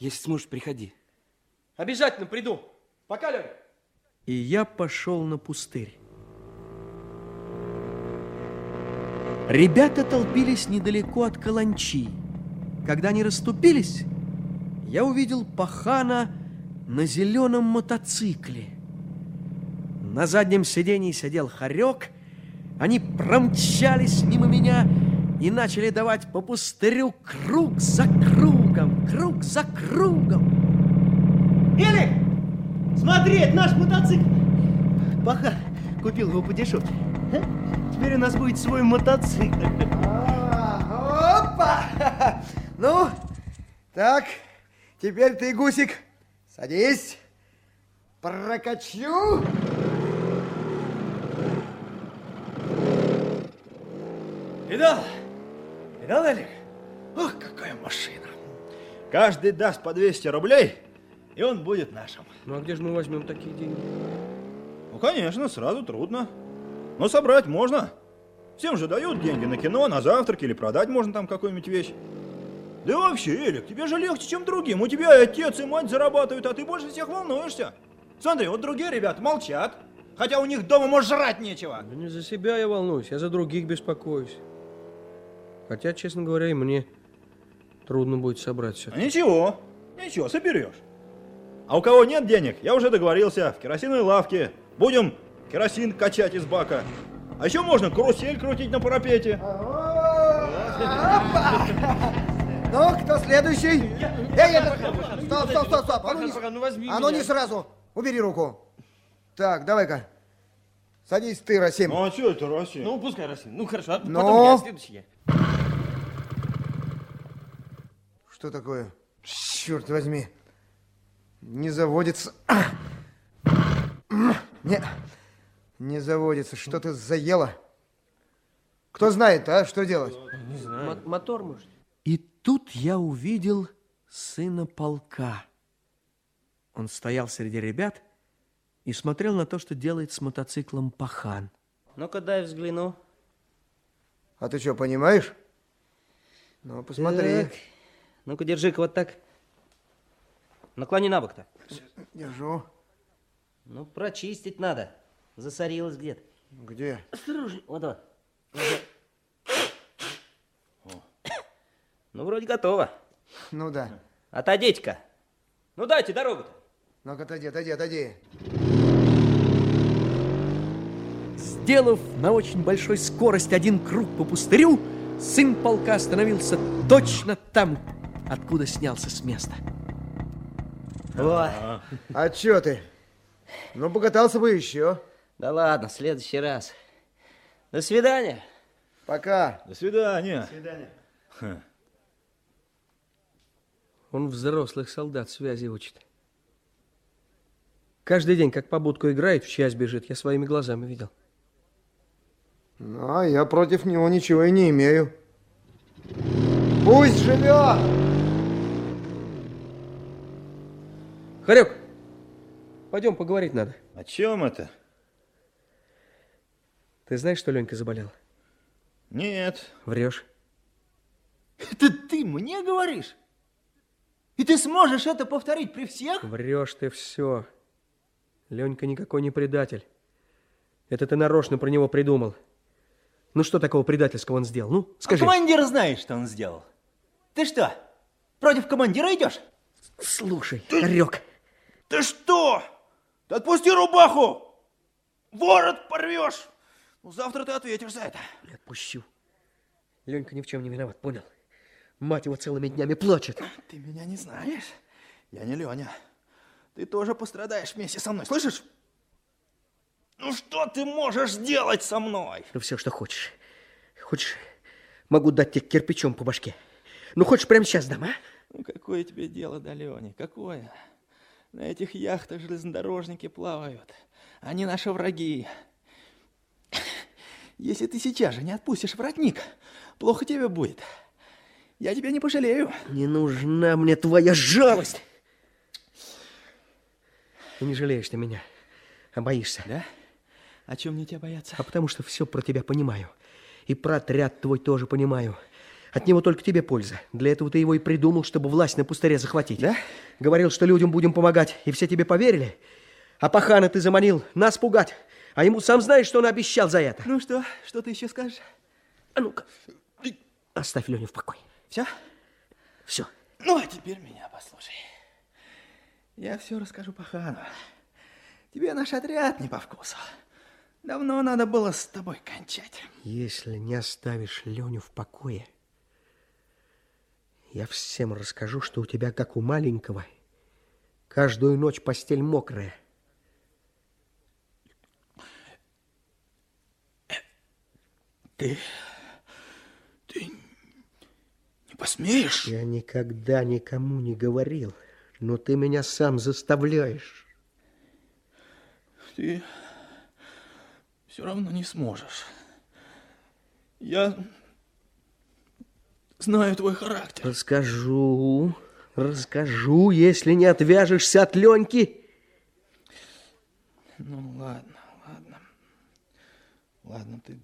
Если сможешь, приходи. Обязательно приду. Пока, Леня. И я пошел на пустырь. Ребята толпились недалеко от каланчи. Когда они расступились, я увидел пахана на зеленом мотоцикле. На заднем сиденье сидел хорек. Они промчались мимо меня и начали давать по пустырю круг за кругом, круг за кругом. Элик, смотри, это наш мотоцикл. Паха купил его по дешевке. А? Теперь у нас будет свой мотоцикл. Опа! Ну, так, теперь ты, Гусик, садись. Прокачу. Видал? Видал, Элик? Ох, какая машина. Каждый даст по 200 рублей, и он будет нашим. Ну а где же мы возьмем такие деньги? Ну, конечно, сразу трудно. Но собрать можно. Всем же дают деньги на кино, на завтрак или продать можно там какую-нибудь вещь. Да и вообще, Элик, тебе же легче, чем другим. У тебя и отец, и мать зарабатывают, а ты больше всех волнуешься. Смотри, вот другие ребята молчат, хотя у них дома, может, жрать нечего. Да не за себя я волнуюсь, я за других беспокоюсь. Хотя, честно говоря, и мне трудно будет собрать все. А ничего, ничего, соберешь. А у кого нет денег, я уже договорился, в керосиновой лавке будем керосин качать из бака. А еще можно карусель крутить на парапете. Опа! Ну, кто следующий? Эй, это... Стоп, стоп, стоп, стоп. А ну, не... ну а ну не сразу. Убери руку. Так, давай-ка. Садись ты, Расим. Ну а что это Россия? Ну, пускай Расим. Ну, хорошо, а Ну? потом я, следующий я. Что такое? Черт возьми. Не заводится. Не, не заводится. Что ты заела? Кто знает, а, что делать? Мо- Мотор, может? И тут я увидел сына полка. Он стоял среди ребят и смотрел на то, что делает с мотоциклом пахан. Ну-ка дай взгляну. А ты что, понимаешь? Ну, посмотри. Так. Ну-ка, держи-ка вот так. Наклони на бок-то. Держу. Ну, прочистить надо. Засорилась где-то. Где? Осторожней. Вот, вот. Ну, вроде готово. Ну да. Отойдите-ка. Ну, дайте дорогу-то. Ну-ка, отойди, отойди, отойди. Сделав на очень большой скорости один круг по пустырю, сын полка остановился точно там, откуда снялся с места. О, А чё ты? Ну, покатался бы еще. да ладно, в следующий раз. До свидания. Пока. До свидания. Он взрослых солдат связи учит. Каждый день, как по будку играет, в часть бежит, я своими глазами видел. Ну, а я против него ничего и не имею. Пусть живет! Харек, пойдем поговорить надо. О чем это? Ты знаешь, что Ленька заболел? Нет. Врешь. Это ты мне говоришь? И ты сможешь это повторить при всех? Врешь ты все. Ленька никакой не предатель. Это ты нарочно про него придумал. Ну что такого предательского он сделал? Ну, скажи. А командир знает, что он сделал. Ты что, против командира идешь? Слушай, Харек, Ты что? Ты отпусти рубаху! Ворот порвешь! Ну, завтра ты ответишь за это. не отпущу. Ленька ни в чем не виноват, понял? Мать его целыми днями плачет. Ты меня не знаешь. Я не Леня. Ты тоже пострадаешь вместе со мной, слышишь? Ну что ты можешь сделать со мной? Ну, все, что хочешь. Хочешь, могу дать тебе кирпичом по башке. Ну, хочешь, прямо сейчас дам, а? Ну какое тебе дело до Лени? Какое? На этих яхтах железнодорожники плавают. Они наши враги. Если ты сейчас же не отпустишь воротник, плохо тебе будет. Я тебя не пожалею. Не нужна мне твоя жалость. И не жалеешь ты меня, а боишься. Да? О чем мне тебя бояться? А потому что все про тебя понимаю. И про отряд твой тоже понимаю. От него только тебе польза. Для этого ты его и придумал, чтобы власть на пустыре захватить. Да? Говорил, что людям будем помогать, и все тебе поверили. А пахана ты заманил нас пугать. А ему сам знаешь, что он обещал за это. Ну что, что ты еще скажешь? А ну-ка, оставь Леню в покое. Все? Все. Ну, а теперь меня послушай. Я все расскажу Пахану. Тебе наш отряд не по вкусу. Давно надо было с тобой кончать. Если не оставишь Леню в покое, я всем расскажу, что у тебя, как у маленького, каждую ночь постель мокрая. Ты... ты не посмеешь? Я никогда никому не говорил, но ты меня сам заставляешь. Ты все равно не сможешь. Я знаю твой характер. Расскажу, расскажу, если не отвяжешься от Леньки. Ну, ладно, ладно. Ладно, ты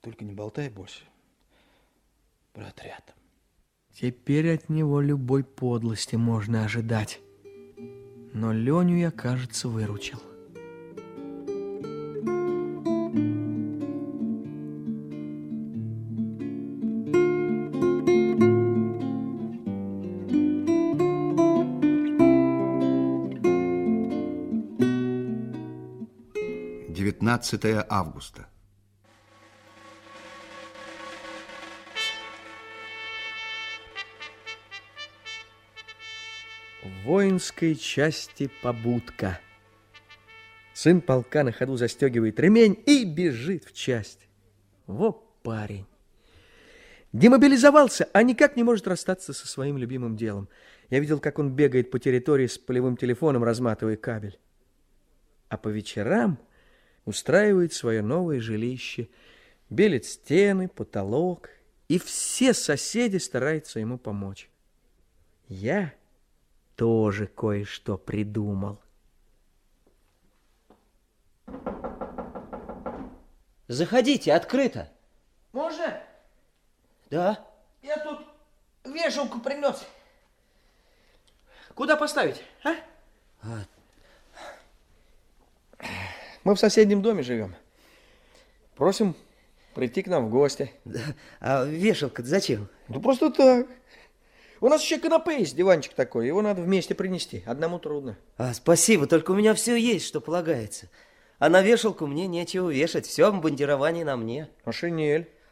только не болтай больше про отряд. Теперь от него любой подлости можно ожидать. Но Леню я, кажется, выручил. Девятнадцатое августа. В воинской части побудка. Сын полка на ходу застегивает ремень и бежит в часть. Во парень. Демобилизовался, а никак не может расстаться со своим любимым делом. Я видел, как он бегает по территории с полевым телефоном, разматывая кабель. А по вечерам устраивает свое новое жилище, белит стены, потолок, и все соседи стараются ему помочь. Я тоже кое-что придумал. Заходите, открыто. Можно? Да. Я тут вешалку принес. Куда поставить, а? А. Мы в соседнем доме живем. Просим прийти к нам в гости. А вешалка зачем? Да просто так. У нас еще канапе есть, диванчик такой. Его надо вместе принести. Одному трудно. А, спасибо, только у меня все есть, что полагается. А на вешалку мне нечего вешать. Все обмундирование на мне. А шинель?